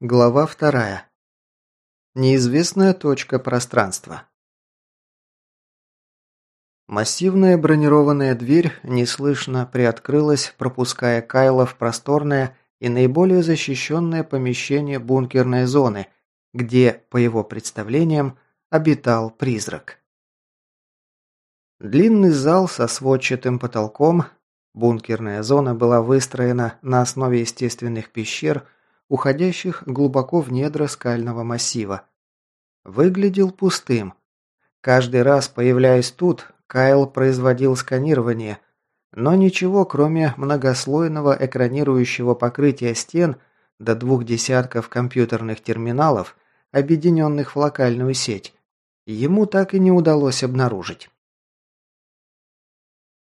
Глава вторая. Неизвестная точка пространства. Массивная бронированная дверь неслышно приоткрылась, пропуская Кайла в просторное и наиболее защищенное помещение бункерной зоны, где, по его представлениям, обитал призрак. Длинный зал со сводчатым потолком, бункерная зона была выстроена на основе естественных пещер, уходящих глубоко в недра скального массива. Выглядел пустым. Каждый раз, появляясь тут, Кайл производил сканирование, но ничего, кроме многослойного экранирующего покрытия стен до двух десятков компьютерных терминалов, объединенных в локальную сеть, ему так и не удалось обнаружить.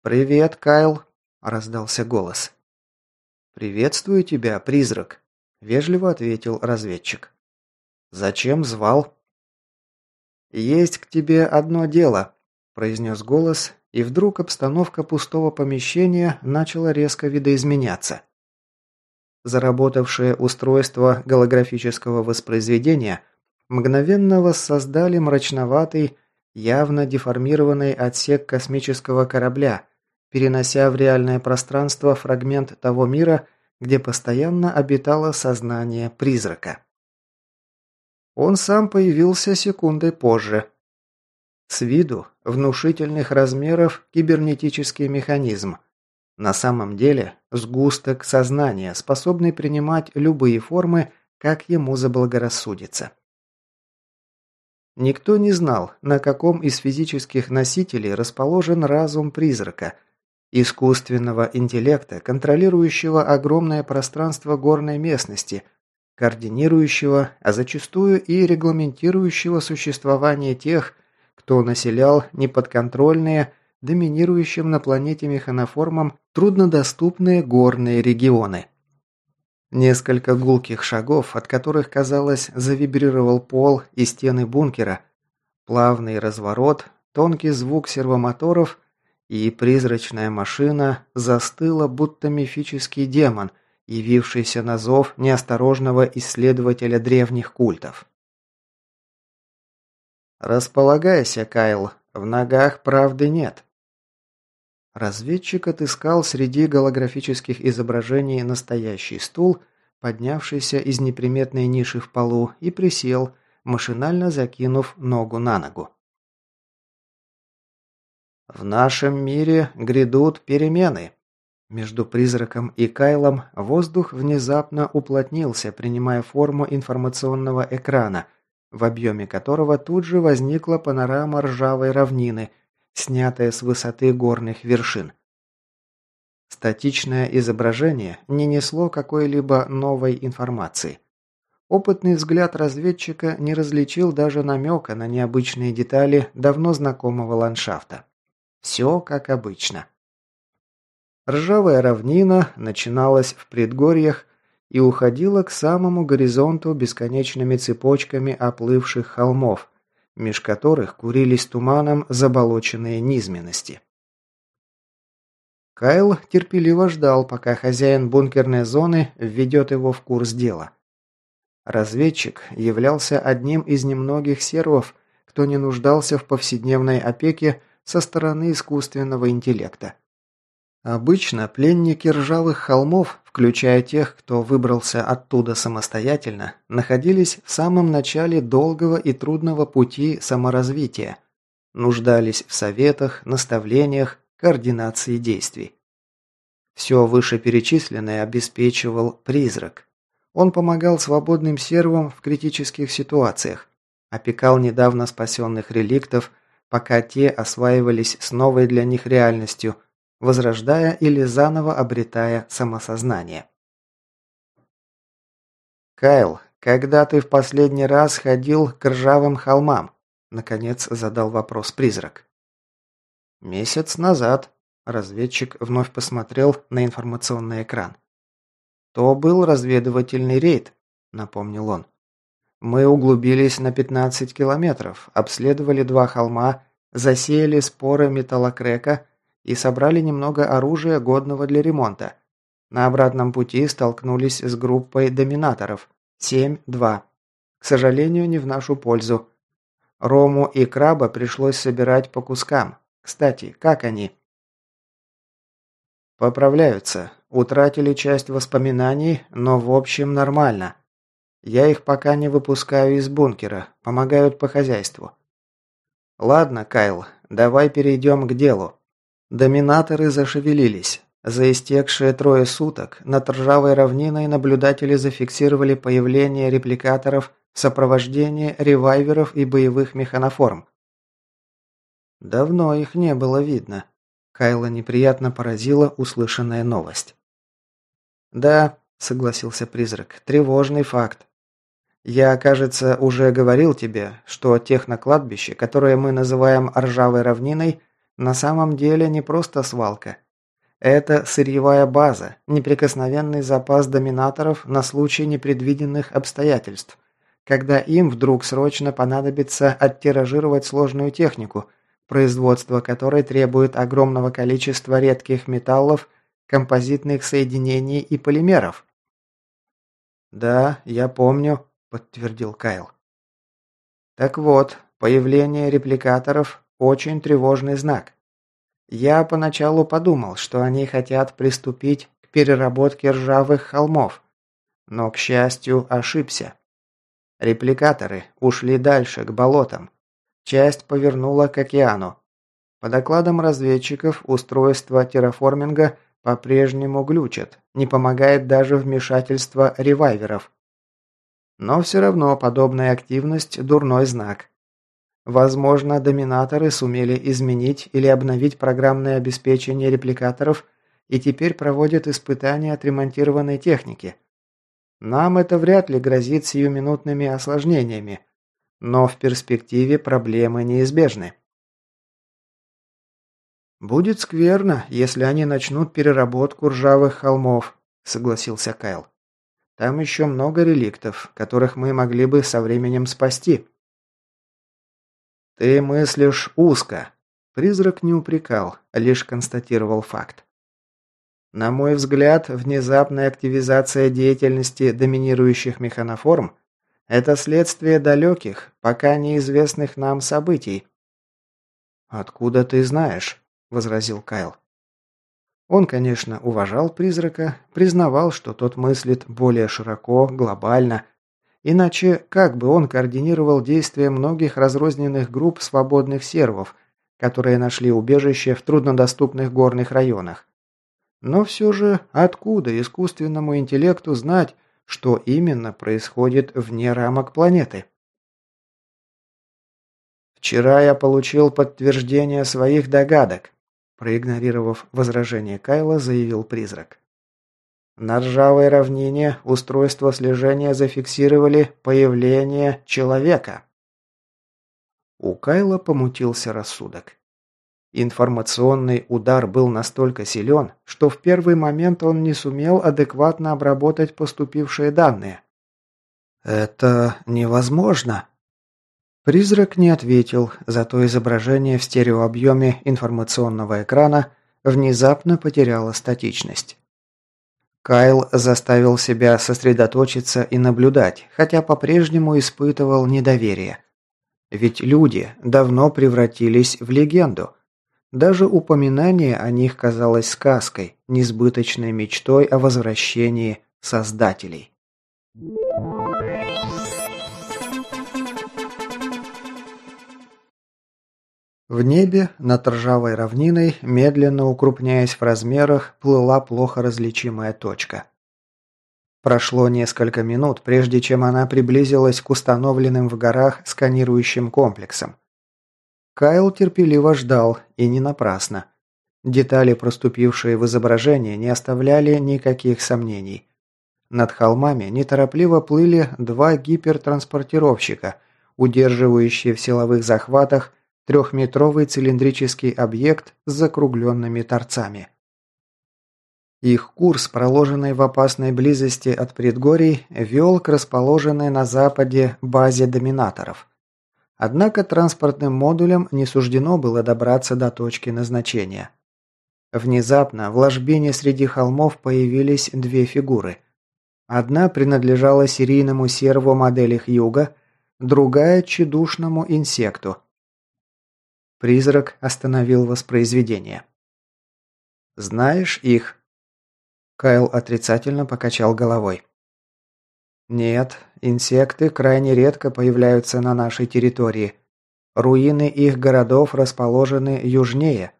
«Привет, Кайл», – раздался голос. «Приветствую тебя, призрак», – вежливо ответил разведчик. «Зачем звал?» «Есть к тебе одно дело», – произнес голос, и вдруг обстановка пустого помещения начала резко видоизменяться. Заработавшее устройство голографического воспроизведения мгновенно воссоздали мрачноватый, явно деформированный отсек космического корабля, перенося в реальное пространство фрагмент того мира, где постоянно обитало сознание призрака. Он сам появился секундой позже. С виду внушительных размеров кибернетический механизм. На самом деле сгусток сознания, способный принимать любые формы, как ему заблагорассудится. Никто не знал, на каком из физических носителей расположен разум призрака – искусственного интеллекта, контролирующего огромное пространство горной местности, координирующего, а зачастую и регламентирующего существование тех, кто населял неподконтрольные, доминирующим на планете механоформам труднодоступные горные регионы. Несколько гулких шагов, от которых, казалось, завибрировал пол и стены бункера, плавный разворот, тонкий звук сервомоторов – и призрачная машина застыла, будто мифический демон, явившийся на зов неосторожного исследователя древних культов. «Располагайся, Кайл, в ногах правды нет». Разведчик отыскал среди голографических изображений настоящий стул, поднявшийся из неприметной ниши в полу, и присел, машинально закинув ногу на ногу. В нашем мире грядут перемены. Между призраком и Кайлом воздух внезапно уплотнился, принимая форму информационного экрана, в объеме которого тут же возникла панорама ржавой равнины, снятая с высоты горных вершин. Статичное изображение не несло какой-либо новой информации. Опытный взгляд разведчика не различил даже намека на необычные детали давно знакомого ландшафта. Все как обычно. Ржавая равнина начиналась в предгорьях и уходила к самому горизонту бесконечными цепочками оплывших холмов, меж которых курились туманом заболоченные низменности. Кайл терпеливо ждал, пока хозяин бункерной зоны введет его в курс дела. Разведчик являлся одним из немногих сервов, кто не нуждался в повседневной опеке со стороны искусственного интеллекта. Обычно пленники ржавых холмов, включая тех, кто выбрался оттуда самостоятельно, находились в самом начале долгого и трудного пути саморазвития, нуждались в советах, наставлениях, координации действий. Все вышеперечисленное обеспечивал призрак. Он помогал свободным сервам в критических ситуациях, опекал недавно спасенных реликтов, пока те осваивались с новой для них реальностью, возрождая или заново обретая самосознание. «Кайл, когда ты в последний раз ходил к ржавым холмам?» Наконец задал вопрос призрак. «Месяц назад», – разведчик вновь посмотрел на информационный экран. «То был разведывательный рейд», – напомнил он. Мы углубились на 15 километров, обследовали два холма, засеяли споры металлокрека и собрали немного оружия, годного для ремонта. На обратном пути столкнулись с группой доминаторов, 7-2. К сожалению, не в нашу пользу. Рому и краба пришлось собирать по кускам. Кстати, как они? Поправляются. Утратили часть воспоминаний, но в общем нормально. Я их пока не выпускаю из бункера, помогают по хозяйству. Ладно, Кайл, давай перейдем к делу. Доминаторы зашевелились. За истекшие трое суток над ржавой равниной наблюдатели зафиксировали появление репликаторов в сопровождении ревайверов и боевых механоформ. Давно их не было видно. Кайла неприятно поразила услышанная новость. «Да», — согласился призрак, — «тревожный факт. Я, кажется, уже говорил тебе, что технокладбище, которое мы называем ржавой равниной, на самом деле не просто свалка. Это сырьевая база, неприкосновенный запас доминаторов на случай непредвиденных обстоятельств, когда им вдруг срочно понадобится оттиражировать сложную технику, производство которой требует огромного количества редких металлов, композитных соединений и полимеров. «Да, я помню», – подтвердил Кайл. «Так вот, появление репликаторов – очень тревожный знак. Я поначалу подумал, что они хотят приступить к переработке ржавых холмов, но, к счастью, ошибся. Репликаторы ушли дальше, к болотам. Часть повернула к океану. По докладам разведчиков, устройство терраформинга по-прежнему глючит, не помогает даже вмешательство ревайверов. Но все равно подобная активность – дурной знак. Возможно, доминаторы сумели изменить или обновить программное обеспечение репликаторов и теперь проводят испытания отремонтированной техники. Нам это вряд ли грозит сиюминутными осложнениями, но в перспективе проблемы неизбежны. «Будет скверно, если они начнут переработку ржавых холмов», – согласился Кайл. «Там еще много реликтов, которых мы могли бы со временем спасти». «Ты мыслишь узко». Призрак не упрекал, лишь констатировал факт. На мой взгляд, внезапная активизация деятельности доминирующих механоформ – это следствие далеких, пока неизвестных нам событий. «Откуда ты знаешь?» – возразил Кайл. Он, конечно, уважал призрака, признавал, что тот мыслит более широко, глобально, Иначе как бы он координировал действия многих разрозненных групп свободных сервов, которые нашли убежище в труднодоступных горных районах? Но все же, откуда искусственному интеллекту знать, что именно происходит вне рамок планеты? «Вчера я получил подтверждение своих догадок», проигнорировав возражение Кайла, заявил призрак. На ржавой равнине устройство слежения зафиксировали появление человека. У Кайла помутился рассудок. Информационный удар был настолько силен, что в первый момент он не сумел адекватно обработать поступившие данные. «Это невозможно!» Призрак не ответил, зато изображение в стереообъеме информационного экрана внезапно потеряло статичность. Кайл заставил себя сосредоточиться и наблюдать, хотя по-прежнему испытывал недоверие. Ведь люди давно превратились в легенду. Даже упоминание о них казалось сказкой, несбыточной мечтой о возвращении создателей. В небе, над ржавой равниной, медленно укрупняясь в размерах, плыла плохо различимая точка. Прошло несколько минут, прежде чем она приблизилась к установленным в горах сканирующим комплексам. Кайл терпеливо ждал, и не напрасно. Детали, проступившие в изображении, не оставляли никаких сомнений. Над холмами неторопливо плыли два гипертранспортировщика, удерживающие в силовых захватах Трехметровый цилиндрический объект с закругленными торцами. Их курс, проложенный в опасной близости от предгорий, вел к расположенной на западе базе доминаторов. Однако транспортным модулям не суждено было добраться до точки назначения. Внезапно в ложбине среди холмов появились две фигуры. Одна принадлежала серийному серву модели Хьюга, другая – тщедушному инсекту. Призрак остановил воспроизведение. «Знаешь их?» Кайл отрицательно покачал головой. «Нет, инсекты крайне редко появляются на нашей территории. Руины их городов расположены южнее.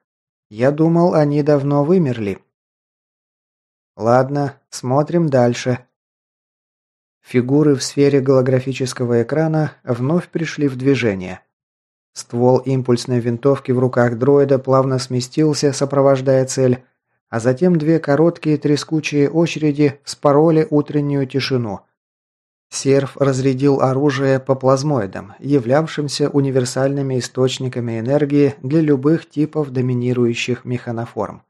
Я думал, они давно вымерли». «Ладно, смотрим дальше», Фигуры в сфере голографического экрана вновь пришли в движение. Ствол импульсной винтовки в руках дроида плавно сместился, сопровождая цель, а затем две короткие трескучие очереди спороли утреннюю тишину. Серф разрядил оружие по плазмоидам, являвшимся универсальными источниками энергии для любых типов доминирующих механоформ.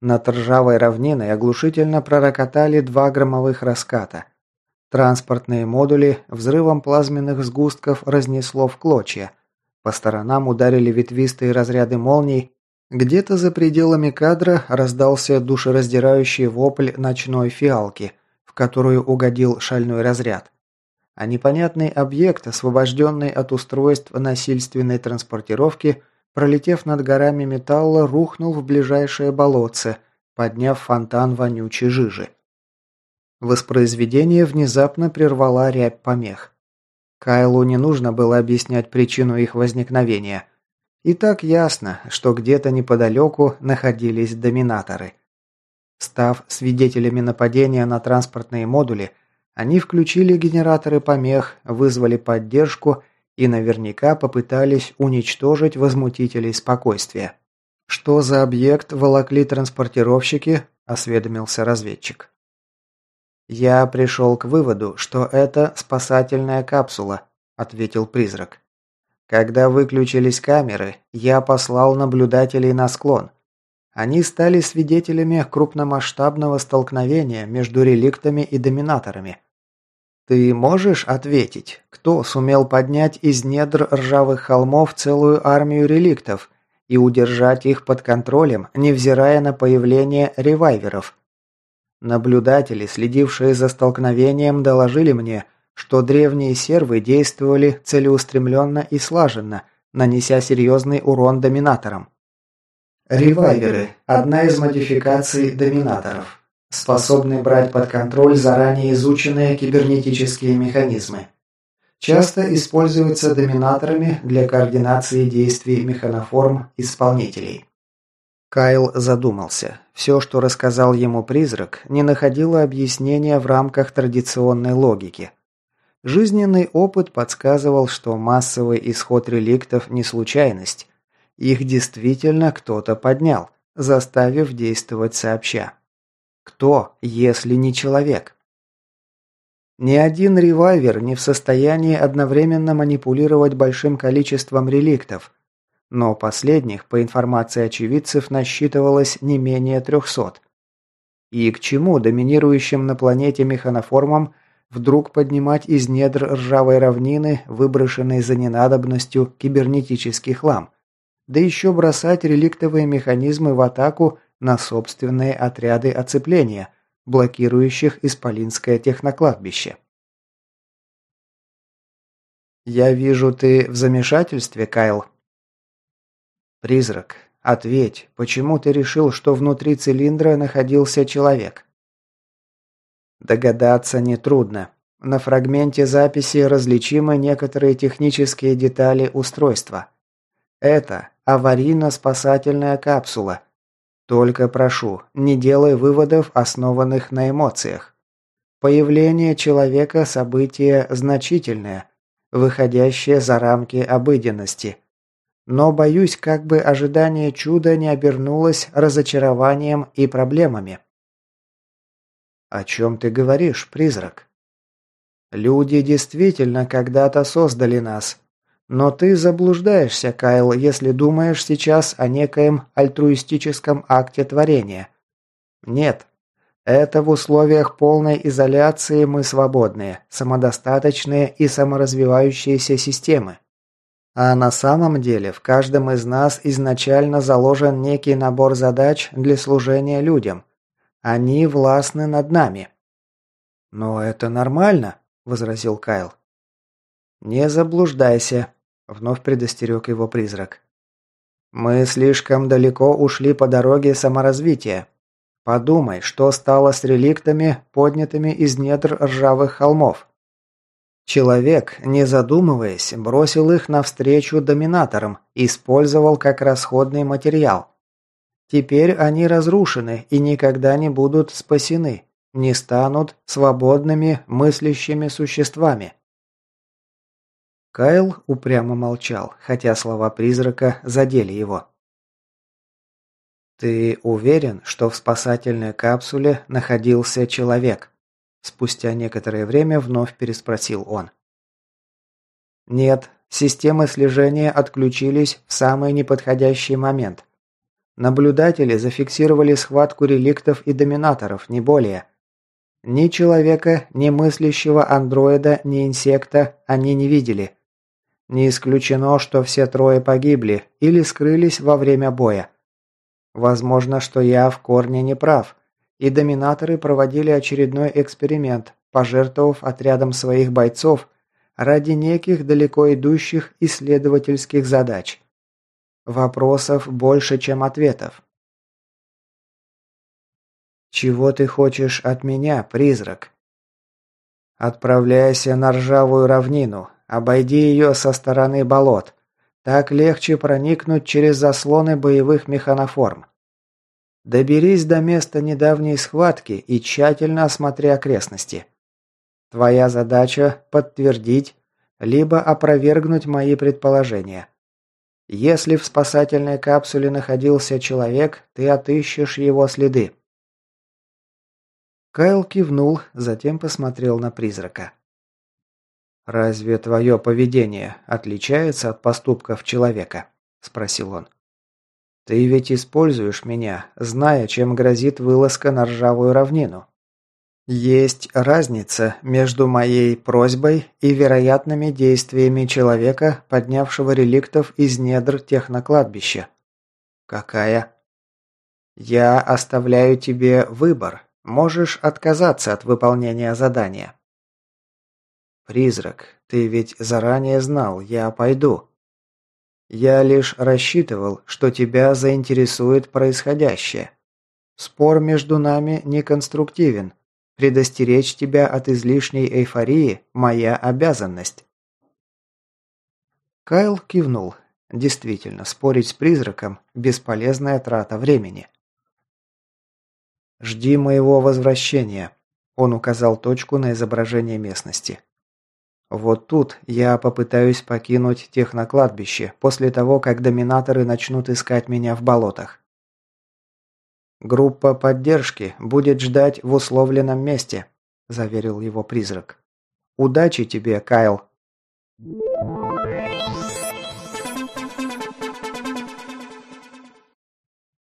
Над ржавой равниной оглушительно пророкотали два громовых раската – Транспортные модули взрывом плазменных сгустков разнесло в клочья. По сторонам ударили ветвистые разряды молний. Где-то за пределами кадра раздался душераздирающий вопль ночной фиалки, в которую угодил шальной разряд. А непонятный объект, освобожденный от устройств насильственной транспортировки, пролетев над горами металла, рухнул в ближайшее болотце, подняв фонтан вонючей жижи. Воспроизведение внезапно прервала рябь помех. Кайлу не нужно было объяснять причину их возникновения. И так ясно, что где-то неподалеку находились доминаторы. Став свидетелями нападения на транспортные модули, они включили генераторы помех, вызвали поддержку и наверняка попытались уничтожить возмутителей спокойствия. «Что за объект волокли транспортировщики?» – осведомился разведчик. «Я пришел к выводу, что это спасательная капсула», – ответил призрак. «Когда выключились камеры, я послал наблюдателей на склон. Они стали свидетелями крупномасштабного столкновения между реликтами и доминаторами. Ты можешь ответить, кто сумел поднять из недр ржавых холмов целую армию реликтов и удержать их под контролем, невзирая на появление ревайверов?» Наблюдатели, следившие за столкновением, доложили мне, что древние сервы действовали целеустремленно и слаженно, нанеся серьезный урон доминаторам. Ревайверы – одна из модификаций доминаторов, способны брать под контроль заранее изученные кибернетические механизмы. Часто используются доминаторами для координации действий механоформ исполнителей. Кайл задумался. Все, что рассказал ему призрак, не находило объяснения в рамках традиционной логики. Жизненный опыт подсказывал, что массовый исход реликтов не случайность. Их действительно кто-то поднял, заставив действовать сообща. Кто, если не человек? Ни один ревайвер не в состоянии одновременно манипулировать большим количеством реликтов, но последних, по информации очевидцев, насчитывалось не менее трехсот. И к чему доминирующим на планете механоформам вдруг поднимать из недр ржавой равнины, выброшенной за ненадобностью, кибернетический хлам, да еще бросать реликтовые механизмы в атаку на собственные отряды оцепления, блокирующих Исполинское технокладбище. «Я вижу, ты в замешательстве, Кайл», «Призрак, ответь, почему ты решил, что внутри цилиндра находился человек?» Догадаться нетрудно. На фрагменте записи различимы некоторые технические детали устройства. Это аварийно-спасательная капсула. Только прошу, не делай выводов, основанных на эмоциях. Появление человека – событие значительное, выходящее за рамки обыденности – но боюсь, как бы ожидание чуда не обернулось разочарованием и проблемами. О чем ты говоришь, призрак? Люди действительно когда-то создали нас. Но ты заблуждаешься, Кайл, если думаешь сейчас о некоем альтруистическом акте творения. Нет. Это в условиях полной изоляции мы свободные, самодостаточные и саморазвивающиеся системы. А на самом деле в каждом из нас изначально заложен некий набор задач для служения людям. Они властны над нами. «Но это нормально», – возразил Кайл. «Не заблуждайся», – вновь предостерег его призрак. «Мы слишком далеко ушли по дороге саморазвития. Подумай, что стало с реликтами, поднятыми из недр ржавых холмов. Человек, не задумываясь, бросил их навстречу доминаторам, использовал как расходный материал. Теперь они разрушены и никогда не будут спасены, не станут свободными мыслящими существами. Кайл упрямо молчал, хотя слова призрака задели его. «Ты уверен, что в спасательной капсуле находился человек?» Спустя некоторое время вновь переспросил он. «Нет, системы слежения отключились в самый неподходящий момент. Наблюдатели зафиксировали схватку реликтов и доминаторов, не более. Ни человека, ни мыслящего андроида, ни инсекта они не видели. Не исключено, что все трое погибли или скрылись во время боя. Возможно, что я в корне не прав, и доминаторы проводили очередной эксперимент, пожертвовав отрядом своих бойцов ради неких далеко идущих исследовательских задач. Вопросов больше, чем ответов. «Чего ты хочешь от меня, призрак?» «Отправляйся на ржавую равнину, обойди ее со стороны болот. Так легче проникнуть через заслоны боевых механоформ. Доберись до места недавней схватки и тщательно осмотри окрестности. Твоя задача – подтвердить, либо опровергнуть мои предположения. Если в спасательной капсуле находился человек, ты отыщешь его следы. Кайл кивнул, затем посмотрел на призрака. «Разве твое поведение отличается от поступков человека?» – спросил он. Ты ведь используешь меня, зная, чем грозит вылазка на ржавую равнину. Есть разница между моей просьбой и вероятными действиями человека, поднявшего реликтов из недр технокладбища. Какая? Я оставляю тебе выбор. Можешь отказаться от выполнения задания. Призрак, ты ведь заранее знал, я пойду. Я лишь рассчитывал, что тебя заинтересует происходящее. Спор между нами неконструктивен. Предостеречь тебя от излишней эйфории – моя обязанность». Кайл кивнул. Действительно, спорить с призраком – бесполезная трата времени. «Жди моего возвращения», – он указал точку на изображение местности. Вот тут я попытаюсь покинуть технокладбище после того, как доминаторы начнут искать меня в болотах. Группа поддержки будет ждать в условленном месте, заверил его призрак. Удачи тебе, Кайл.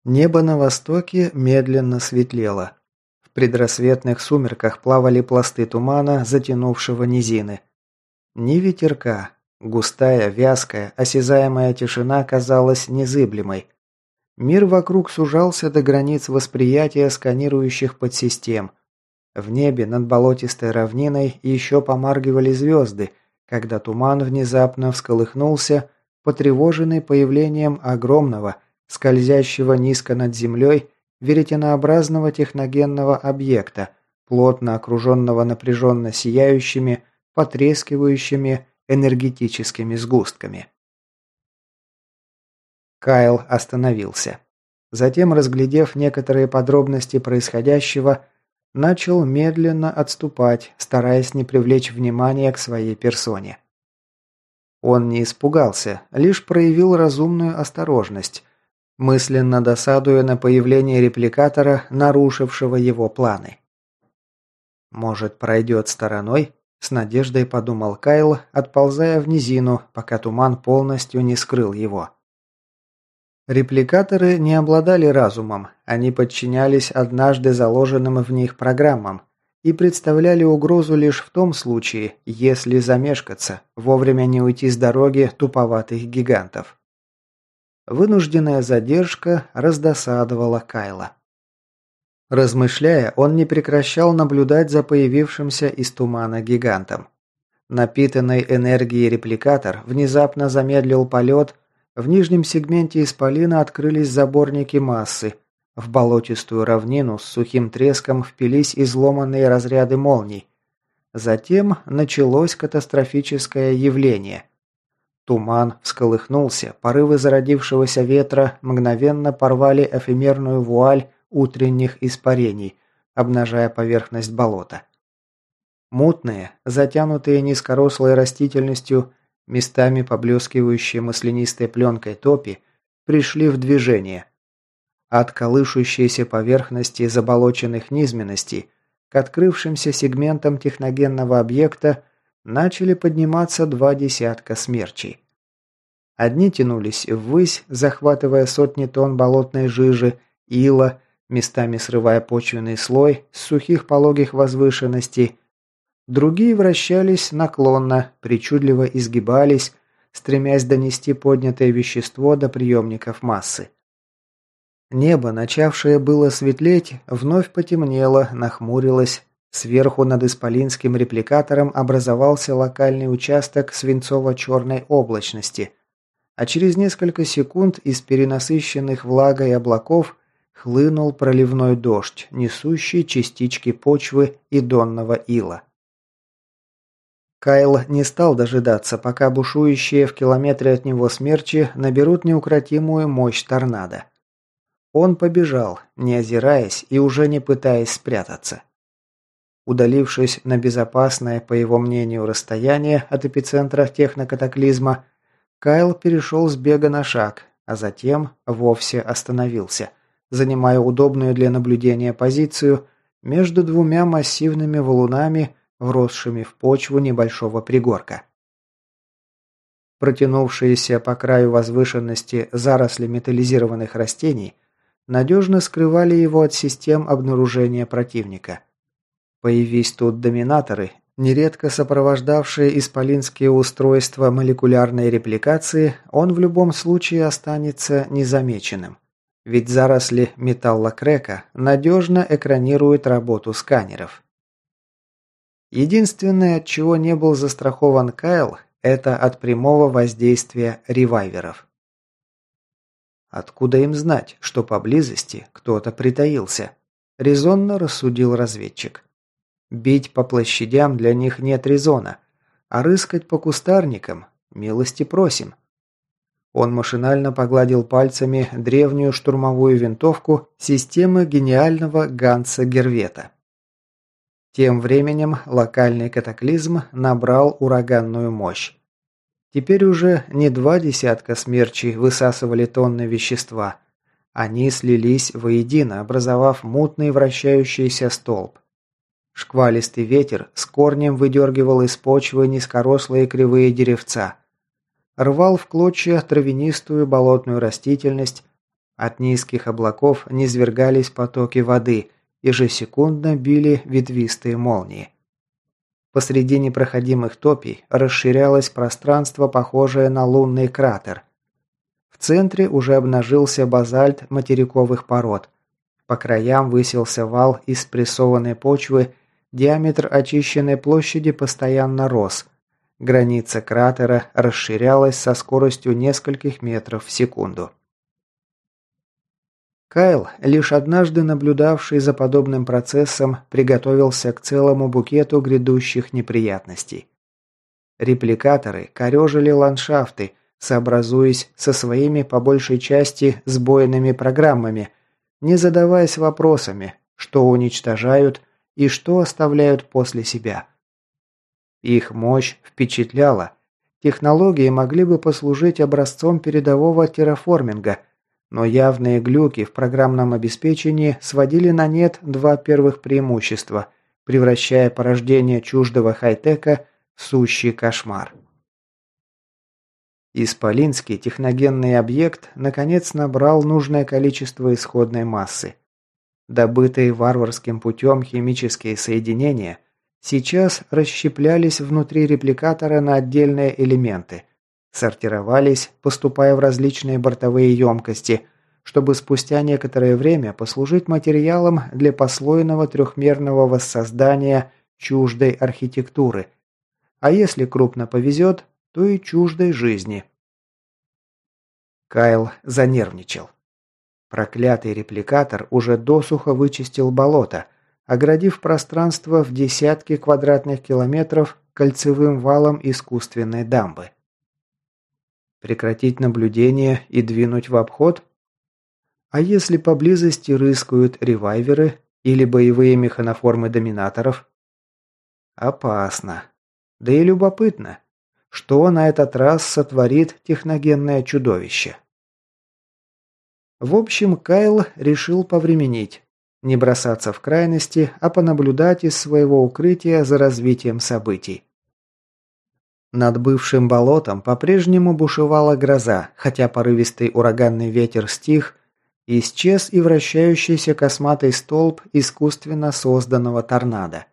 Небо на востоке медленно светлело. В предрассветных сумерках плавали пласты тумана, затянувшего низины. Ни ветерка. Густая, вязкая, осязаемая тишина казалась незыблемой. Мир вокруг сужался до границ восприятия сканирующих подсистем. В небе над болотистой равниной еще помаргивали звезды, когда туман внезапно всколыхнулся, потревоженный появлением огромного, скользящего низко над землей, веретенообразного техногенного объекта, плотно окруженного напряженно сияющими, потрескивающими энергетическими сгустками. Кайл остановился. Затем, разглядев некоторые подробности происходящего, начал медленно отступать, стараясь не привлечь внимания к своей персоне. Он не испугался, лишь проявил разумную осторожность, мысленно досадуя на появление репликатора, нарушившего его планы. Может, пройдет стороной? С надеждой подумал Кайл, отползая в низину, пока туман полностью не скрыл его. Репликаторы не обладали разумом, они подчинялись однажды заложенным в них программам и представляли угрозу лишь в том случае, если замешкаться, вовремя не уйти с дороги туповатых гигантов. Вынужденная задержка раздосадовала Кайла. Размышляя, он не прекращал наблюдать за появившимся из тумана гигантом. Напитанный энергией репликатор внезапно замедлил полет, в нижнем сегменте исполина открылись заборники массы, в болотистую равнину с сухим треском впились изломанные разряды молний. Затем началось катастрофическое явление. Туман всколыхнулся, порывы зародившегося ветра мгновенно порвали эфемерную вуаль утренних испарений, обнажая поверхность болота. Мутные, затянутые низкорослой растительностью, местами поблескивающие маслянистой пленкой топи, пришли в движение. От колышущейся поверхности заболоченных низменностей к открывшимся сегментам техногенного объекта начали подниматься два десятка смерчей. Одни тянулись ввысь, захватывая сотни тонн болотной жижи, ила, местами срывая почвенный слой с сухих пологих возвышенностей. Другие вращались наклонно, причудливо изгибались, стремясь донести поднятое вещество до приемников массы. Небо, начавшее было светлеть, вновь потемнело, нахмурилось. Сверху над исполинским репликатором образовался локальный участок свинцово-черной облачности, а через несколько секунд из перенасыщенных влагой облаков хлынул проливной дождь, несущий частички почвы и донного ила. Кайл не стал дожидаться, пока бушующие в километре от него смерчи наберут неукротимую мощь торнадо. Он побежал, не озираясь и уже не пытаясь спрятаться. Удалившись на безопасное, по его мнению, расстояние от эпицентра технокатаклизма, Кайл перешел с бега на шаг, а затем вовсе остановился занимая удобную для наблюдения позицию между двумя массивными валунами, вросшими в почву небольшого пригорка. Протянувшиеся по краю возвышенности заросли металлизированных растений надежно скрывали его от систем обнаружения противника. Появись тут доминаторы, нередко сопровождавшие исполинские устройства молекулярной репликации, он в любом случае останется незамеченным. Ведь заросли металлокрека надежно экранируют работу сканеров. Единственное, от чего не был застрахован Кайл, это от прямого воздействия ревайверов. Откуда им знать, что поблизости кто-то притаился? Резонно рассудил разведчик. Бить по площадям для них нет резона, а рыскать по кустарникам милости просим. Он машинально погладил пальцами древнюю штурмовую винтовку системы гениального Ганса Гервета. Тем временем локальный катаклизм набрал ураганную мощь. Теперь уже не два десятка смерчей высасывали тонны вещества. Они слились воедино, образовав мутный вращающийся столб. Шквалистый ветер с корнем выдергивал из почвы низкорослые кривые деревца – рвал в клочья травянистую болотную растительность, от низких облаков низвергались потоки воды, ежесекундно били ветвистые молнии. Посреди непроходимых топий расширялось пространство, похожее на лунный кратер. В центре уже обнажился базальт материковых пород. По краям высился вал из прессованной почвы, диаметр очищенной площади постоянно рос – Граница кратера расширялась со скоростью нескольких метров в секунду. Кайл, лишь однажды наблюдавший за подобным процессом, приготовился к целому букету грядущих неприятностей. Репликаторы корежили ландшафты, сообразуясь со своими по большей части сбойными программами, не задаваясь вопросами, что уничтожают и что оставляют после себя – их мощь впечатляла. Технологии могли бы послужить образцом передового терраформинга, но явные глюки в программном обеспечении сводили на нет два первых преимущества, превращая порождение чуждого хай-тека в сущий кошмар. Исполинский техногенный объект наконец набрал нужное количество исходной массы. Добытые варварским путем химические соединения сейчас расщеплялись внутри репликатора на отдельные элементы, сортировались, поступая в различные бортовые емкости, чтобы спустя некоторое время послужить материалом для послойного трехмерного воссоздания чуждой архитектуры, а если крупно повезет, то и чуждой жизни. Кайл занервничал. Проклятый репликатор уже досуха вычистил болото, оградив пространство в десятки квадратных километров кольцевым валом искусственной дамбы. Прекратить наблюдение и двинуть в обход? А если поблизости рыскают ревайверы или боевые механоформы доминаторов? Опасно. Да и любопытно, что на этот раз сотворит техногенное чудовище. В общем, Кайл решил повременить. Не бросаться в крайности, а понаблюдать из своего укрытия за развитием событий. Над бывшим болотом по-прежнему бушевала гроза, хотя порывистый ураганный ветер стих, исчез и вращающийся косматый столб искусственно созданного торнадо.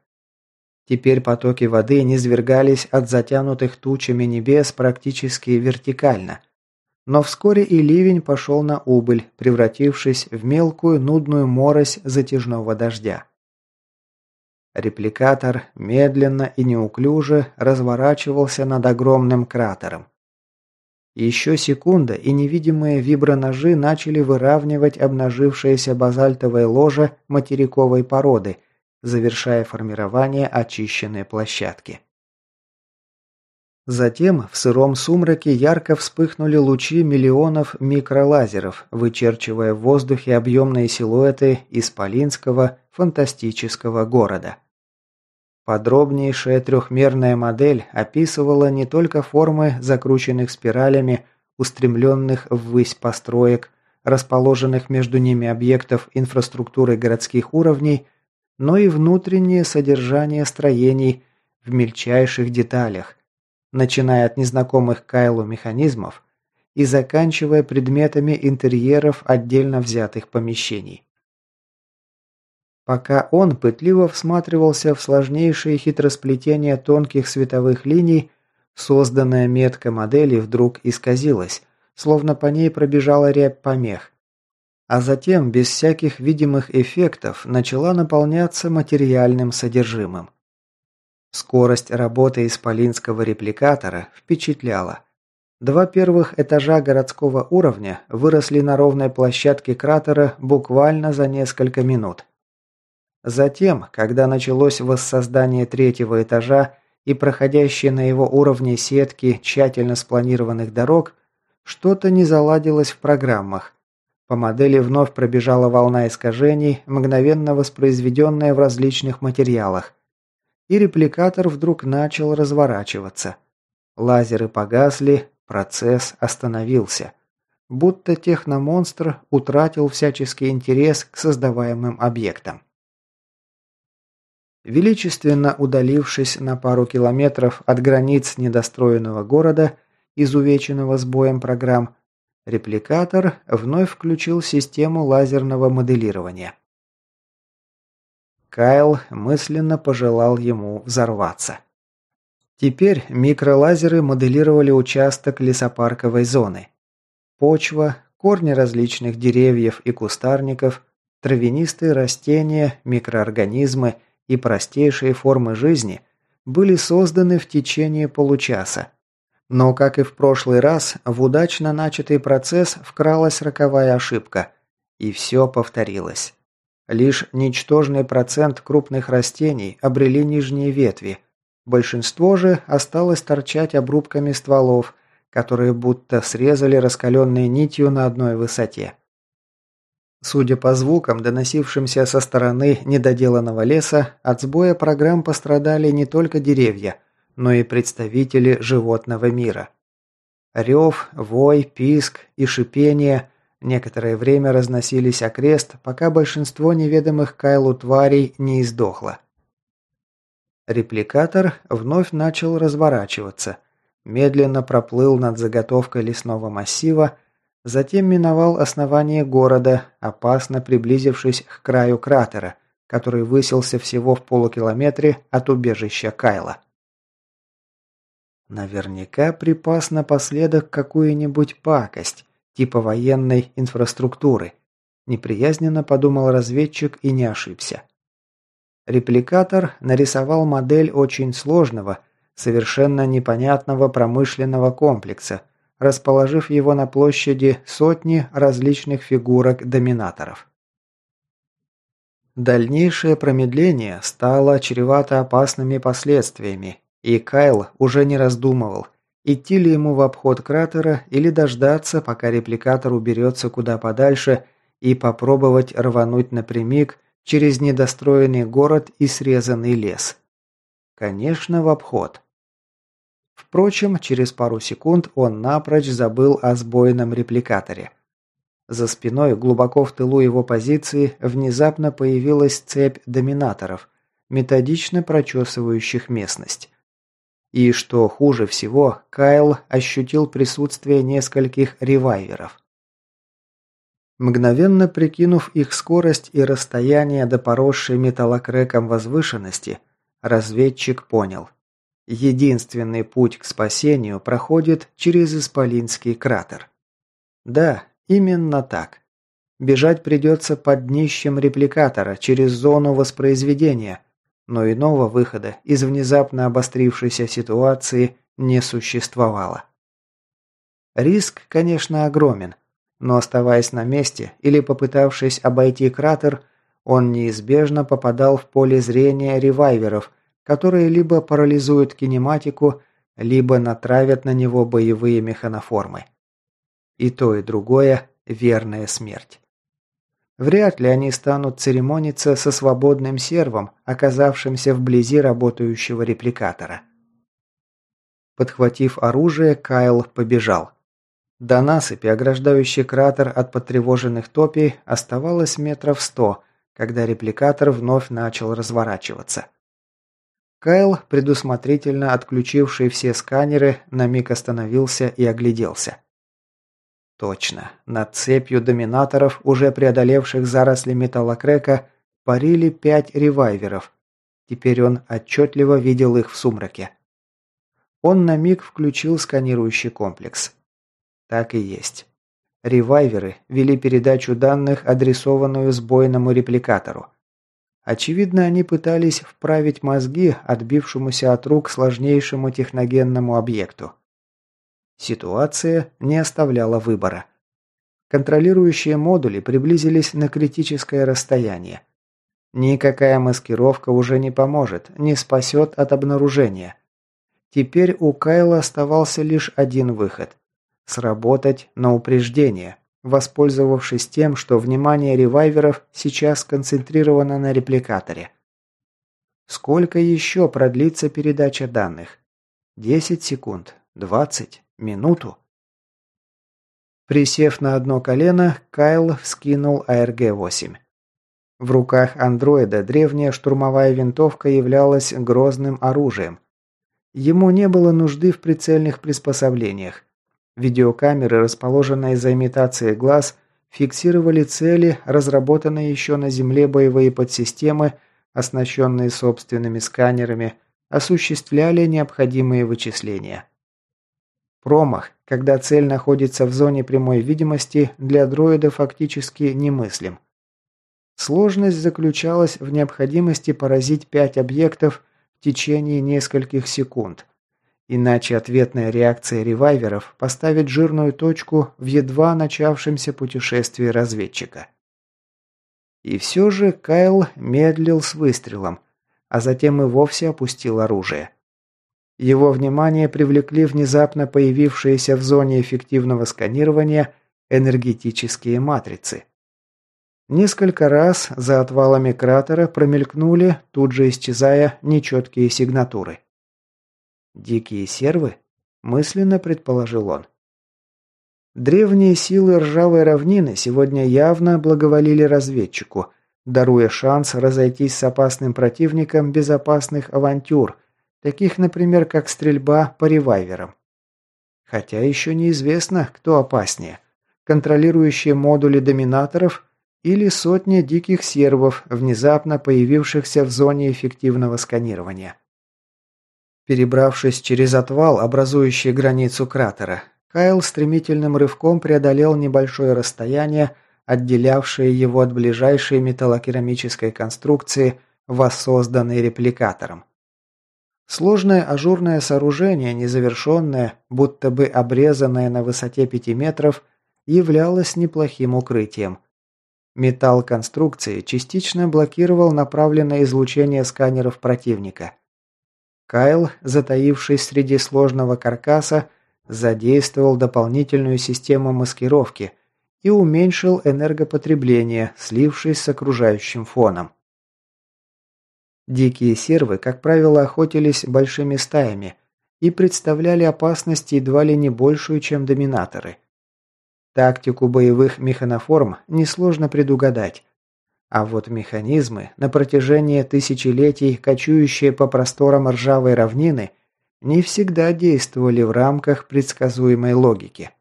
Теперь потоки воды низвергались от затянутых тучами небес практически вертикально. Но вскоре и ливень пошел на убыль, превратившись в мелкую нудную морось затяжного дождя. Репликатор медленно и неуклюже разворачивался над огромным кратером. Еще секунда, и невидимые виброножи начали выравнивать обнажившееся базальтовое ложе материковой породы, завершая формирование очищенной площадки. Затем в сыром сумраке ярко вспыхнули лучи миллионов микролазеров, вычерчивая в воздухе объемные силуэты исполинского фантастического города. Подробнейшая трехмерная модель описывала не только формы закрученных спиралями, устремленных ввысь построек, расположенных между ними объектов инфраструктуры городских уровней, но и внутреннее содержание строений в мельчайших деталях, начиная от незнакомых Кайлу механизмов и заканчивая предметами интерьеров отдельно взятых помещений. Пока он пытливо всматривался в сложнейшие хитросплетения тонких световых линий, созданная метка модели вдруг исказилась, словно по ней пробежала рябь помех. А затем, без всяких видимых эффектов, начала наполняться материальным содержимым. Скорость работы исполинского репликатора впечатляла. Два первых этажа городского уровня выросли на ровной площадке кратера буквально за несколько минут. Затем, когда началось воссоздание третьего этажа и проходящие на его уровне сетки тщательно спланированных дорог, что-то не заладилось в программах. По модели вновь пробежала волна искажений, мгновенно воспроизведенная в различных материалах. И репликатор вдруг начал разворачиваться. Лазеры погасли, процесс остановился. Будто техномонстр утратил всяческий интерес к создаваемым объектам. Величественно удалившись на пару километров от границ недостроенного города, изувеченного сбоем программ, репликатор вновь включил систему лазерного моделирования. Кайл мысленно пожелал ему взорваться. Теперь микролазеры моделировали участок лесопарковой зоны. Почва, корни различных деревьев и кустарников, травянистые растения, микроорганизмы – и простейшие формы жизни были созданы в течение получаса. Но, как и в прошлый раз, в удачно начатый процесс вкралась роковая ошибка, и все повторилось. Лишь ничтожный процент крупных растений обрели нижние ветви, большинство же осталось торчать обрубками стволов, которые будто срезали раскаленной нитью на одной высоте. Судя по звукам, доносившимся со стороны недоделанного леса, от сбоя программ пострадали не только деревья, но и представители животного мира. Рев, вой, писк и шипение некоторое время разносились окрест, пока большинство неведомых Кайлу тварей не издохло. Репликатор вновь начал разворачиваться, медленно проплыл над заготовкой лесного массива Затем миновал основание города, опасно приблизившись к краю кратера, который высился всего в полукилометре от убежища Кайла. Наверняка припас напоследок какую-нибудь пакость, типа военной инфраструктуры. Неприязненно подумал разведчик и не ошибся. Репликатор нарисовал модель очень сложного, совершенно непонятного промышленного комплекса, расположив его на площади сотни различных фигурок-доминаторов. Дальнейшее промедление стало чревато опасными последствиями, и Кайл уже не раздумывал, идти ли ему в обход кратера или дождаться, пока репликатор уберется куда подальше и попробовать рвануть напрямик через недостроенный город и срезанный лес. Конечно, в обход. Впрочем, через пару секунд он напрочь забыл о сбойном репликаторе. За спиной, глубоко в тылу его позиции, внезапно появилась цепь доминаторов, методично прочесывающих местность. И что хуже всего, Кайл ощутил присутствие нескольких ревайверов. Мгновенно прикинув их скорость и расстояние до поросшей металлокреком возвышенности, разведчик понял. Единственный путь к спасению проходит через Исполинский кратер. Да, Именно так. Бежать придется под днищем репликатора, через зону воспроизведения, но иного выхода из внезапно обострившейся ситуации не существовало. Риск, конечно, огромен, но оставаясь на месте или попытавшись обойти кратер, он неизбежно попадал в поле зрения ревайверов, которые либо парализуют кинематику, либо натравят на него боевые механоформы. И то, и другое – верная смерть. Вряд ли они станут церемониться со свободным сервом, оказавшимся вблизи работающего репликатора. Подхватив оружие, Кайл побежал. До насыпи, ограждающей кратер от потревоженных топий, оставалось метров сто, когда репликатор вновь начал разворачиваться. Кайл, предусмотрительно отключивший все сканеры, на миг остановился и огляделся. Точно. Над цепью доминаторов, уже преодолевших заросли металлокрека, парили пять ревайверов. Теперь он отчетливо видел их в сумраке. Он на миг включил сканирующий комплекс. Так и есть. Ревайверы вели передачу данных, адресованную сбойному репликатору. Очевидно, они пытались вправить мозги отбившемуся от рук сложнейшему техногенному объекту. Ситуация не оставляла выбора. Контролирующие модули приблизились на критическое расстояние. Никакая маскировка уже не поможет, не спасет от обнаружения. Теперь у Кайла оставался лишь один выход – сработать на упреждение, воспользовавшись тем, что внимание ревайверов сейчас сконцентрировано на репликаторе. Сколько еще продлится передача данных? 10 секунд? 20? Минуту. Присев на одно колено, Кайл вскинул АРГ-8. В руках андроида древняя штурмовая винтовка являлась грозным оружием. Ему не было нужды в прицельных приспособлениях. Видеокамеры, расположенные за имитацией глаз, фиксировали цели, разработанные еще на Земле боевые подсистемы, оснащенные собственными сканерами, осуществляли необходимые вычисления. Промах, когда цель находится в зоне прямой видимости, для дроида фактически немыслим. Сложность заключалась в необходимости поразить пять объектов в течение нескольких секунд. Иначе ответная реакция ревайверов поставит жирную точку в едва начавшемся путешествии разведчика. И все же Кайл медлил с выстрелом, а затем и вовсе опустил оружие. Его внимание привлекли внезапно появившиеся в зоне эффективного сканирования энергетические матрицы. Несколько раз за отвалами кратера промелькнули, тут же исчезая, нечеткие сигнатуры. «Дикие сервы?» – мысленно предположил он. Древние силы ржавой равнины сегодня явно благоволили разведчику, даруя шанс разойтись с опасным противником без опасных авантюр – таких, например, как стрельба по ревайверам. Хотя еще неизвестно, кто опаснее – контролирующие модули доминаторов или сотня диких сервов, внезапно появившихся в зоне эффективного сканирования. Перебравшись через отвал, образующий границу кратера, Кайл стремительным рывком преодолел небольшое расстояние, отделявшее его от ближайшей металлокерамической конструкции, воссозданной репликатором. Сложное ажурное сооружение, незавершенное, будто бы обрезанное на высоте пяти метров, являлось неплохим укрытием. Металл конструкции частично блокировал направленное излучение сканеров противника. Кайл, затаившись среди сложного каркаса, задействовал дополнительную систему маскировки и уменьшил энергопотребление, слившись с окружающим фоном. Дикие сервы, как правило, охотились большими стаями и представляли опасность едва ли не большую, чем доминаторы. Тактику боевых механоформ несложно предугадать. А вот механизмы, на протяжении тысячелетий кочующие по просторам ржавой равнины, не всегда действовали в рамках предсказуемой логики.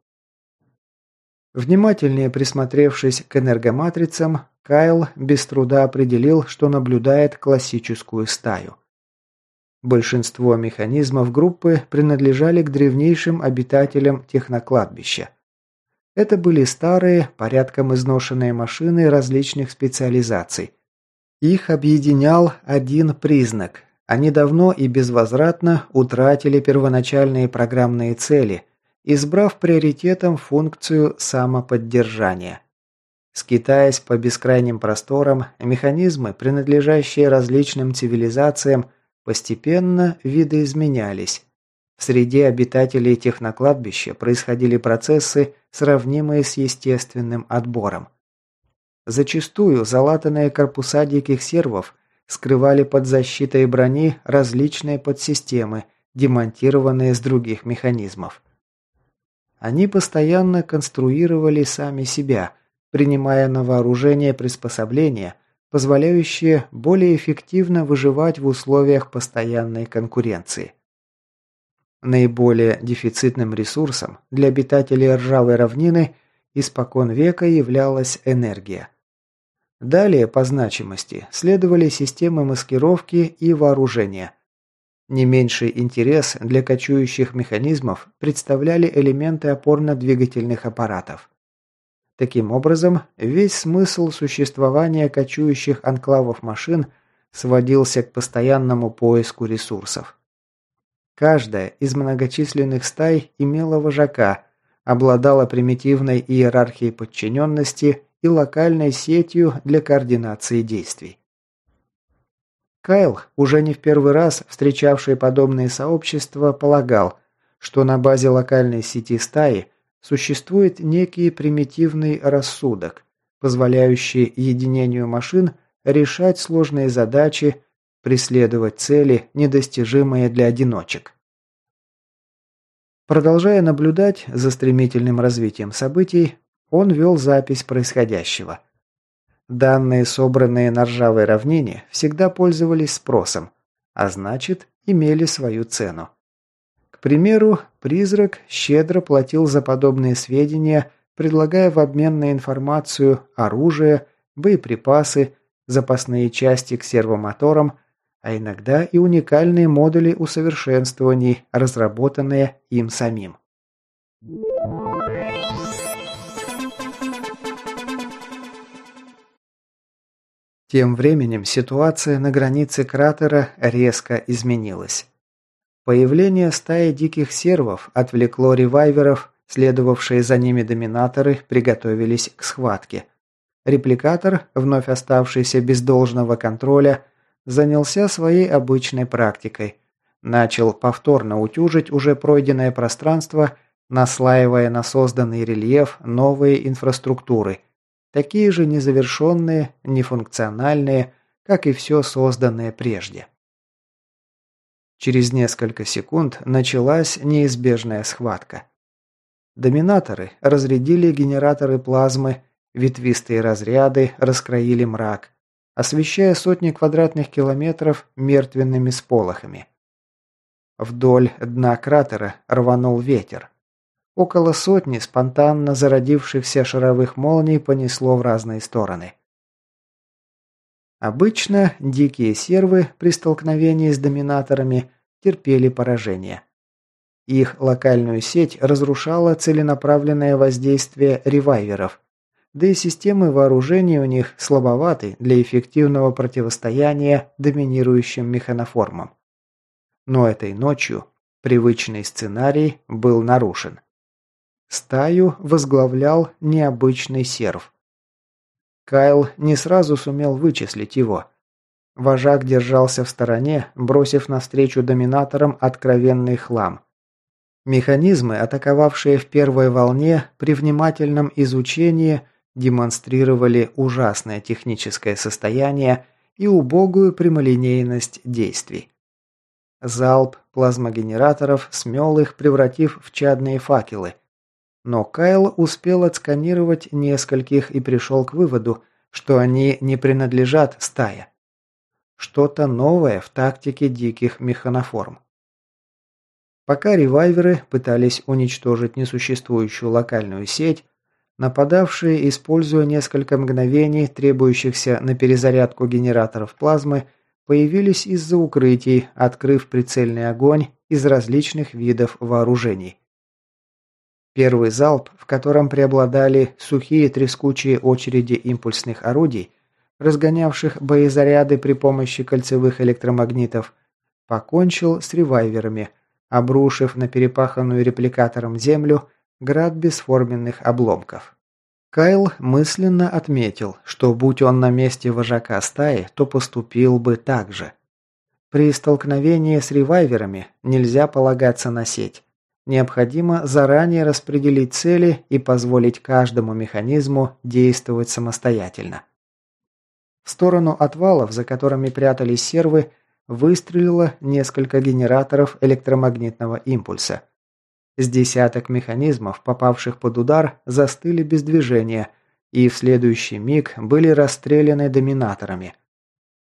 Внимательнее присмотревшись к энергоматрицам, Кайл без труда определил, что наблюдает классическую стаю. Большинство механизмов группы принадлежали к древнейшим обитателям технокладбища. Это были старые, порядком изношенные машины различных специализаций. Их объединял один признак. Они давно и безвозвратно утратили первоначальные программные цели, избрав приоритетом функцию самоподдержания. Скитаясь по бескрайним просторам, механизмы, принадлежащие различным цивилизациям, постепенно видоизменялись. В среде обитателей технокладбища происходили процессы, сравнимые с естественным отбором. Зачастую залатанные корпуса диких сервов скрывали под защитой брони различные подсистемы, демонтированные с других механизмов. Они постоянно конструировали сами себя – принимая на вооружение приспособления, позволяющие более эффективно выживать в условиях постоянной конкуренции. Наиболее дефицитным ресурсом для обитателей ржавой равнины испокон века являлась энергия. Далее по значимости следовали системы маскировки и вооружения. Не меньший интерес для кочующих механизмов представляли элементы опорно-двигательных аппаратов. Таким образом, весь смысл существования кочующих анклавов машин сводился к постоянному поиску ресурсов. Каждая из многочисленных стай имела вожака, обладала примитивной иерархией подчиненности и локальной сетью для координации действий. Кайл, уже не в первый раз встречавший подобные сообщества, полагал, что на базе локальной сети стаи существует некий примитивный рассудок, позволяющий единению машин решать сложные задачи, преследовать цели, недостижимые для одиночек. Продолжая наблюдать за стремительным развитием событий, он вел запись происходящего. Данные, собранные на ржавой равнине, всегда пользовались спросом, а значит, имели свою цену примеру, призрак щедро платил за подобные сведения, предлагая в обмен на информацию оружие, боеприпасы, запасные части к сервомоторам, а иногда и уникальные модули усовершенствований, разработанные им самим. Тем временем ситуация на границе кратера резко изменилась. Появление стаи диких сервов отвлекло ревайверов, следовавшие за ними доминаторы приготовились к схватке. Репликатор, вновь оставшийся без должного контроля, занялся своей обычной практикой. Начал повторно утюжить уже пройденное пространство, наслаивая на созданный рельеф новые инфраструктуры, такие же незавершенные, нефункциональные, как и все созданное прежде. Через несколько секунд началась неизбежная схватка. Доминаторы разрядили генераторы плазмы, ветвистые разряды раскроили мрак, освещая сотни квадратных километров мертвенными сполохами. Вдоль дна кратера рванул ветер. Около сотни спонтанно зародившихся шаровых молний понесло в разные стороны. Обычно дикие сервы при столкновении с доминаторами терпели поражение. Их локальную сеть разрушало целенаправленное воздействие ревайверов. Да и системы вооружений у них слабоваты для эффективного противостояния доминирующим механоформам. Но этой ночью привычный сценарий был нарушен. Стаю возглавлял необычный серв. Кайл не сразу сумел вычислить его. Вожак держался в стороне, бросив навстречу доминаторам откровенный хлам. Механизмы, атаковавшие в первой волне, при внимательном изучении демонстрировали ужасное техническое состояние и убогую прямолинейность действий. Залп плазмогенераторов смел их, превратив в чадные факелы. Но Кайл успел отсканировать нескольких и пришел к выводу, что они не принадлежат стае. Что-то новое в тактике диких механоформ. Пока ревайверы пытались уничтожить несуществующую локальную сеть, нападавшие, используя несколько мгновений, требующихся на перезарядку генераторов плазмы, появились из-за укрытий, открыв прицельный огонь из различных видов вооружений. Первый залп, в котором преобладали сухие трескучие очереди импульсных орудий, разгонявших боезаряды при помощи кольцевых электромагнитов, покончил с ревайверами – обрушив на перепаханную репликатором землю град бесформенных обломков. Кайл мысленно отметил, что будь он на месте вожака стаи, то поступил бы так же. При столкновении с ревайверами нельзя полагаться на сеть. Необходимо заранее распределить цели и позволить каждому механизму действовать самостоятельно. В сторону отвалов, за которыми прятались сервы, выстрелило несколько генераторов электромагнитного импульса. С десяток механизмов, попавших под удар, застыли без движения и в следующий миг были расстреляны доминаторами.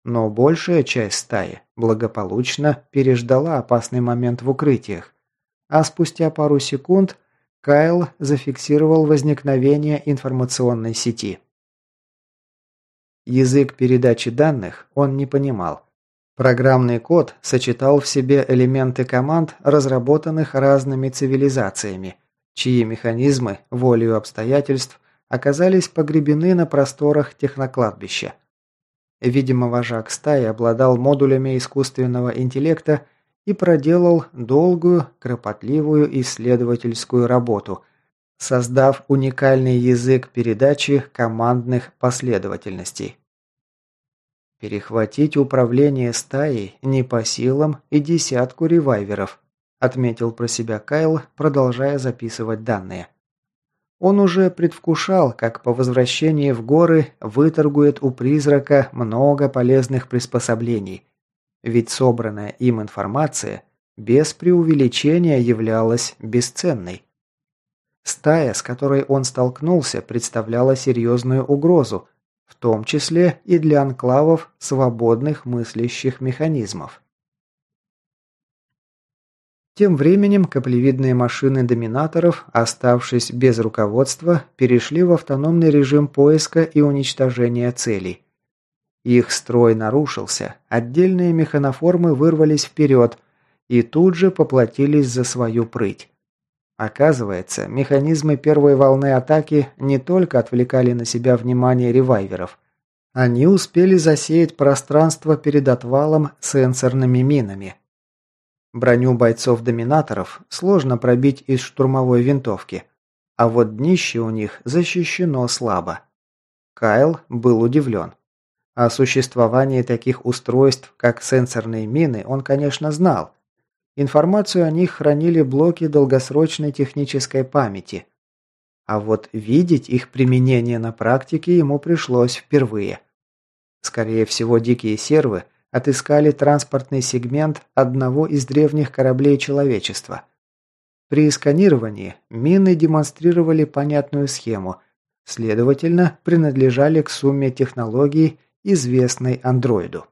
Но большая часть стаи благополучно переждала опасный момент в укрытиях, а спустя пару секунд Кайл зафиксировал возникновение информационной сети. Язык передачи данных он не понимал, Программный код сочетал в себе элементы команд, разработанных разными цивилизациями, чьи механизмы, волею обстоятельств, оказались погребены на просторах технокладбища. Видимо, вожак стаи обладал модулями искусственного интеллекта и проделал долгую, кропотливую исследовательскую работу, создав уникальный язык передачи командных последовательностей. Перехватить управление стаей не по силам и десятку ревайверов, отметил про себя Кайл, продолжая записывать данные. Он уже предвкушал, как по возвращении в горы выторгует у призрака много полезных приспособлений. Ведь собранная им информация без преувеличения являлась бесценной. Стая, с которой он столкнулся, представляла серьезную угрозу, в том числе и для анклавов свободных мыслящих механизмов. Тем временем каплевидные машины доминаторов, оставшись без руководства, перешли в автономный режим поиска и уничтожения целей. Их строй нарушился, отдельные механоформы вырвались вперед и тут же поплатились за свою прыть. Оказывается, механизмы первой волны атаки не только отвлекали на себя внимание ревайверов. Они успели засеять пространство перед отвалом сенсорными минами. Броню бойцов-доминаторов сложно пробить из штурмовой винтовки, а вот днище у них защищено слабо. Кайл был удивлен. О существовании таких устройств, как сенсорные мины, он, конечно, знал – Информацию о них хранили блоки долгосрочной технической памяти. А вот видеть их применение на практике ему пришлось впервые. Скорее всего, дикие сервы отыскали транспортный сегмент одного из древних кораблей человечества. При сканировании мины демонстрировали понятную схему, следовательно, принадлежали к сумме технологий, известной андроиду.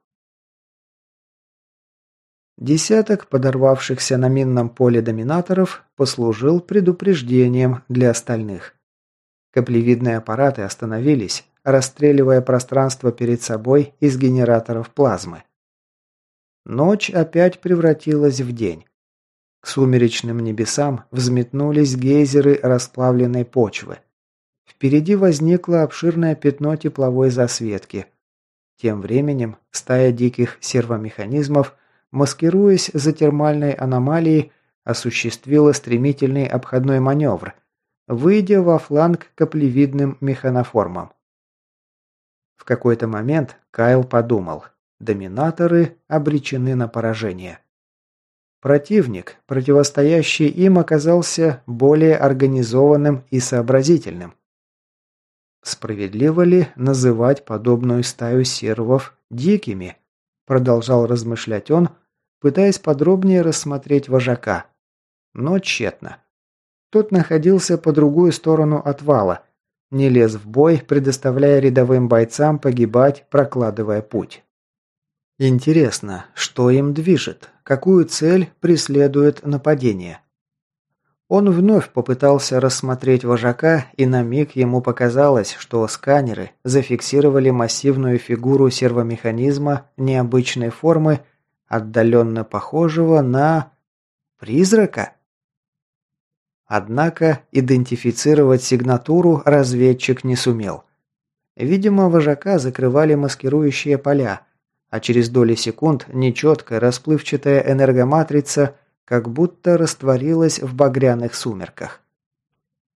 Десяток подорвавшихся на минном поле доминаторов послужил предупреждением для остальных. Каплевидные аппараты остановились, расстреливая пространство перед собой из генераторов плазмы. Ночь опять превратилась в день. К сумеречным небесам взметнулись гейзеры расплавленной почвы. Впереди возникло обширное пятно тепловой засветки. Тем временем стая диких сервомеханизмов, маскируясь за термальной аномалией, осуществила стремительный обходной маневр, выйдя во фланг каплевидным механоформам. В какой-то момент Кайл подумал, доминаторы обречены на поражение. Противник, противостоящий им, оказался более организованным и сообразительным. Справедливо ли называть подобную стаю сервов дикими? Продолжал размышлять он, пытаясь подробнее рассмотреть вожака. Но тщетно. Тот находился по другую сторону отвала, не лез в бой, предоставляя рядовым бойцам погибать, прокладывая путь. Интересно, что им движет? Какую цель преследует нападение? Он вновь попытался рассмотреть вожака, и на миг ему показалось, что сканеры зафиксировали массивную фигуру сервомеханизма необычной формы, отдаленно похожего на... призрака? Однако идентифицировать сигнатуру разведчик не сумел. Видимо, вожака закрывали маскирующие поля, а через доли секунд нечеткая расплывчатая энергоматрица как будто растворилась в багряных сумерках.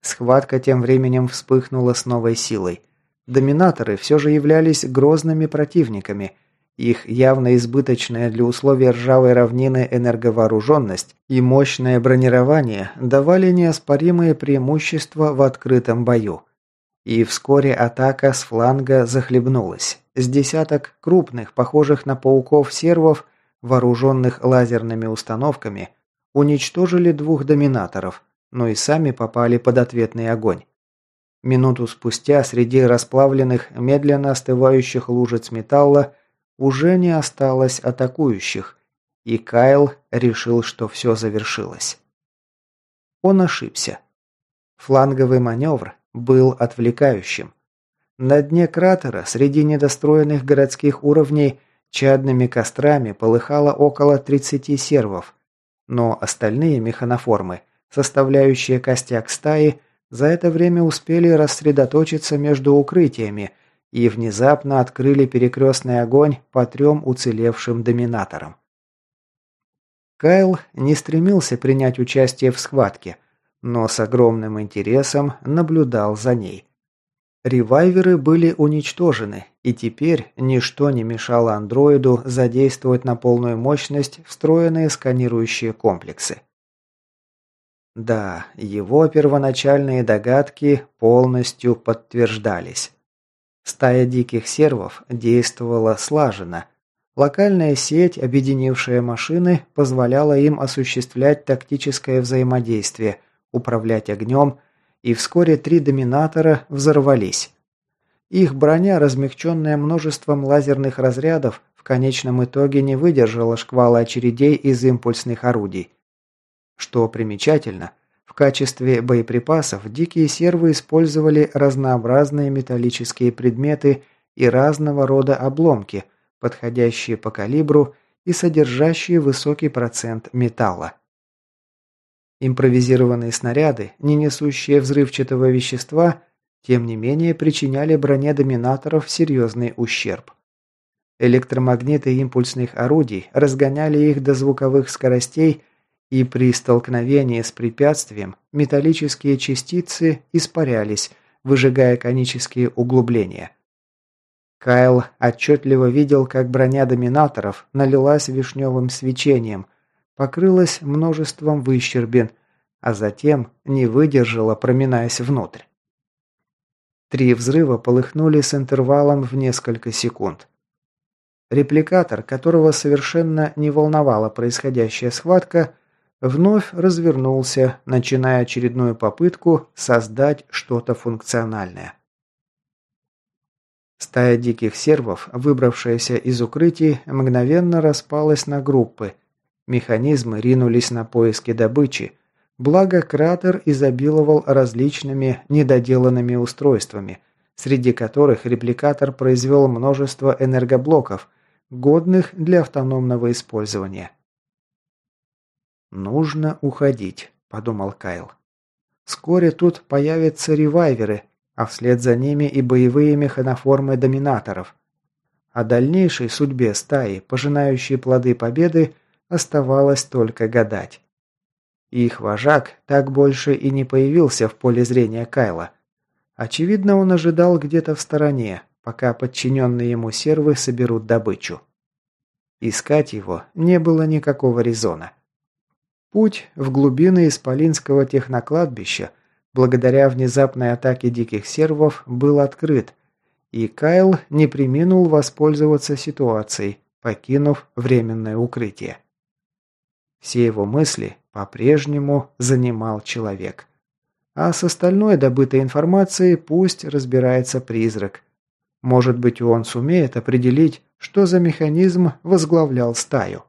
Схватка тем временем вспыхнула с новой силой. Доминаторы все же являлись грозными противниками. Их явно избыточная для условий ржавой равнины энерговооруженность и мощное бронирование давали неоспоримые преимущества в открытом бою. И вскоре атака с фланга захлебнулась. С десяток крупных, похожих на пауков сервов, вооруженных лазерными установками, уничтожили двух доминаторов, но и сами попали под ответный огонь. Минуту спустя среди расплавленных, медленно остывающих лужиц металла уже не осталось атакующих, и Кайл решил, что все завершилось. Он ошибся. Фланговый маневр был отвлекающим. На дне кратера, среди недостроенных городских уровней, чадными кострами полыхало около 30 сервов, но остальные механоформы, составляющие костяк стаи, за это время успели рассредоточиться между укрытиями и внезапно открыли перекрестный огонь по трем уцелевшим доминаторам. Кайл не стремился принять участие в схватке, но с огромным интересом наблюдал за ней. Ревайверы были уничтожены, и теперь ничто не мешало андроиду задействовать на полную мощность встроенные сканирующие комплексы. Да, его первоначальные догадки полностью подтверждались. Стая диких сервов действовала слаженно. Локальная сеть, объединившая машины, позволяла им осуществлять тактическое взаимодействие, управлять огнем и вскоре три доминатора взорвались. Их броня, размягченная множеством лазерных разрядов, в конечном итоге не выдержала шквала очередей из импульсных орудий. Что примечательно, в качестве боеприпасов дикие сервы использовали разнообразные металлические предметы и разного рода обломки, подходящие по калибру и содержащие высокий процент металла. Импровизированные снаряды, не несущие взрывчатого вещества, тем не менее причиняли броне доминаторов серьезный ущерб. Электромагниты импульсных орудий разгоняли их до звуковых скоростей, и при столкновении с препятствием металлические частицы испарялись, выжигая конические углубления. Кайл отчетливо видел, как броня доминаторов налилась вишневым свечением, покрылась множеством выщербин, а затем не выдержала, проминаясь внутрь. Три взрыва полыхнули с интервалом в несколько секунд. Репликатор, которого совершенно не волновала происходящая схватка, вновь развернулся, начиная очередную попытку создать что-то функциональное. Стая диких сервов, выбравшаяся из укрытий, мгновенно распалась на группы, Механизмы ринулись на поиски добычи, благо кратер изобиловал различными недоделанными устройствами, среди которых репликатор произвел множество энергоблоков, годных для автономного использования. «Нужно уходить», – подумал Кайл. «Вскоре тут появятся ревайверы, а вслед за ними и боевые механоформы доминаторов. О дальнейшей судьбе стаи, пожинающей плоды победы, оставалось только гадать. Их вожак так больше и не появился в поле зрения Кайла. Очевидно, он ожидал где-то в стороне, пока подчиненные ему сервы соберут добычу. Искать его не было никакого резона. Путь в глубины Исполинского технокладбища, благодаря внезапной атаке диких сервов, был открыт, и Кайл не приминул воспользоваться ситуацией, покинув временное укрытие. Все его мысли по-прежнему занимал человек. А с остальной добытой информацией пусть разбирается призрак. Может быть, он сумеет определить, что за механизм возглавлял стаю.